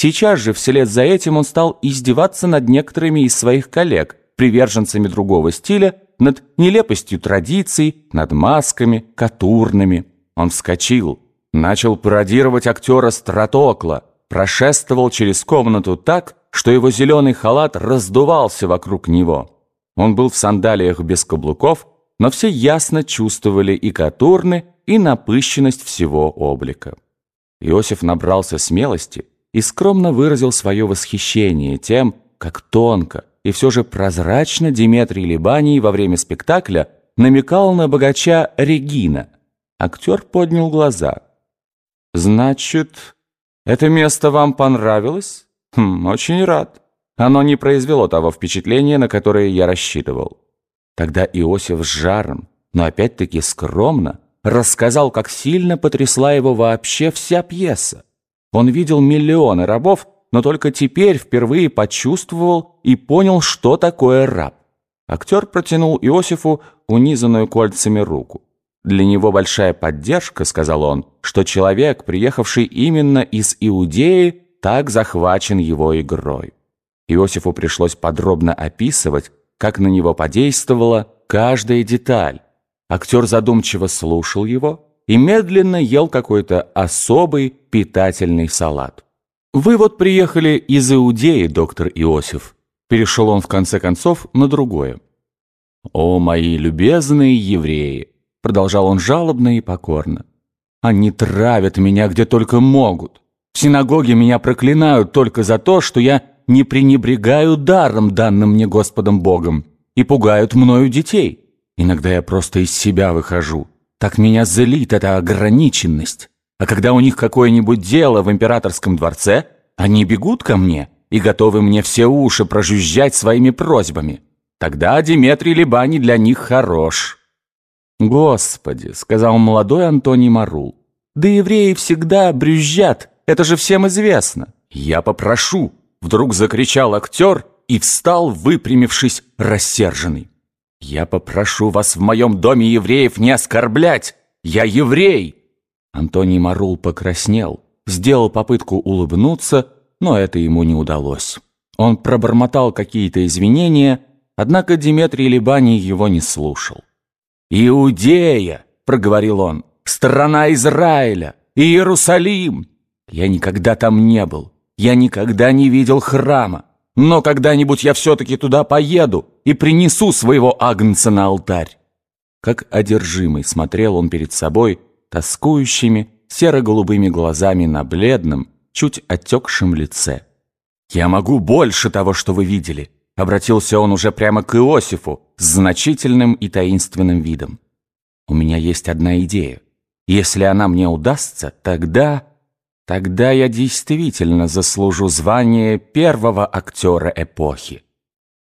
Сейчас же, вслед за этим, он стал издеваться над некоторыми из своих коллег, приверженцами другого стиля, над нелепостью традиций, над масками, катурными. Он вскочил, начал пародировать актера Стратокла, прошествовал через комнату так, что его зеленый халат раздувался вокруг него. Он был в сандалиях без каблуков, но все ясно чувствовали и катурны, и напыщенность всего облика. Иосиф набрался смелости и скромно выразил свое восхищение тем, как тонко и все же прозрачно Диметрий Либаний во время спектакля намекал на богача Регина. Актер поднял глаза. «Значит, это место вам понравилось? Хм, очень рад. Оно не произвело того впечатления, на которое я рассчитывал». Тогда Иосиф с жаром, но опять-таки скромно, рассказал, как сильно потрясла его вообще вся пьеса. Он видел миллионы рабов, но только теперь впервые почувствовал и понял, что такое раб. Актер протянул Иосифу унизанную кольцами руку. «Для него большая поддержка», — сказал он, «что человек, приехавший именно из Иудеи, так захвачен его игрой». Иосифу пришлось подробно описывать, как на него подействовала каждая деталь. Актер задумчиво слушал его и медленно ел какой-то особый питательный салат. «Вы вот приехали из Иудеи, доктор Иосиф», перешел он в конце концов на другое. «О, мои любезные евреи!» продолжал он жалобно и покорно. «Они травят меня где только могут. В синагоге меня проклинают только за то, что я не пренебрегаю даром, данным мне Господом Богом, и пугают мною детей. Иногда я просто из себя выхожу. Так меня злит эта ограниченность. А когда у них какое-нибудь дело в императорском дворце, они бегут ко мне и готовы мне все уши прожужжать своими просьбами. Тогда Диметрий Либани для них хорош. «Господи!» — сказал молодой Антоний Марул. «Да евреи всегда брюзжат, это же всем известно. Я попрошу, Вдруг закричал актер и встал, выпрямившись, рассерженный. «Я попрошу вас в моем доме евреев не оскорблять! Я еврей!» Антоний Марул покраснел, сделал попытку улыбнуться, но это ему не удалось. Он пробормотал какие-то извинения, однако Диметрий Либаний его не слушал. «Иудея!» — проговорил он. «Страна Израиля! Иерусалим! Я никогда там не был. Я никогда не видел храма, но когда-нибудь я все-таки туда поеду и принесу своего агнца на алтарь. Как одержимый смотрел он перед собой тоскующими серо-голубыми глазами на бледном, чуть отекшем лице. «Я могу больше того, что вы видели», — обратился он уже прямо к Иосифу с значительным и таинственным видом. «У меня есть одна идея. Если она мне удастся, тогда...» Тогда я действительно заслужу звание первого актера эпохи.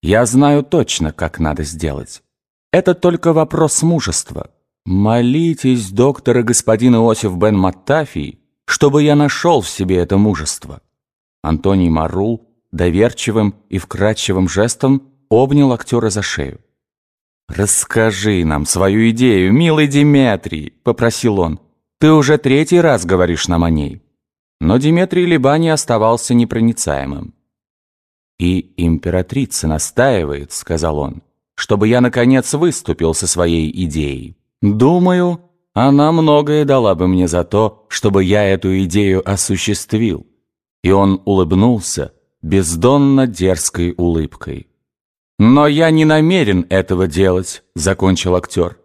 Я знаю точно, как надо сделать. Это только вопрос мужества. Молитесь, доктор и господин Иосиф бен Маттафий, чтобы я нашел в себе это мужество. Антоний Марул доверчивым и вкрадчивым жестом обнял актера за шею. «Расскажи нам свою идею, милый Диметрий», — попросил он. «Ты уже третий раз говоришь нам о ней». Но Диметрий Либани оставался непроницаемым. «И императрица настаивает», — сказал он, «чтобы я, наконец, выступил со своей идеей. Думаю, она многое дала бы мне за то, чтобы я эту идею осуществил». И он улыбнулся бездонно дерзкой улыбкой. «Но я не намерен этого делать», — закончил актер.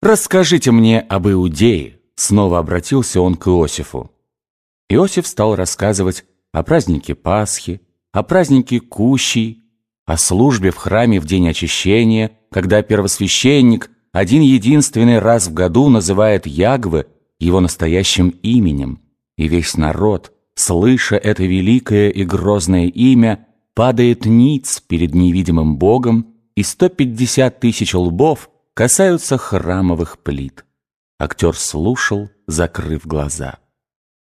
«Расскажите мне об Иудее», — снова обратился он к Иосифу. Иосиф стал рассказывать о празднике Пасхи, о празднике Кущей, о службе в храме в день очищения, когда первосвященник один единственный раз в году называет Ягвы его настоящим именем, и весь народ, слыша это великое и грозное имя, падает ниц перед невидимым Богом, и 150 тысяч лбов касаются храмовых плит. Актер слушал, закрыв глаза.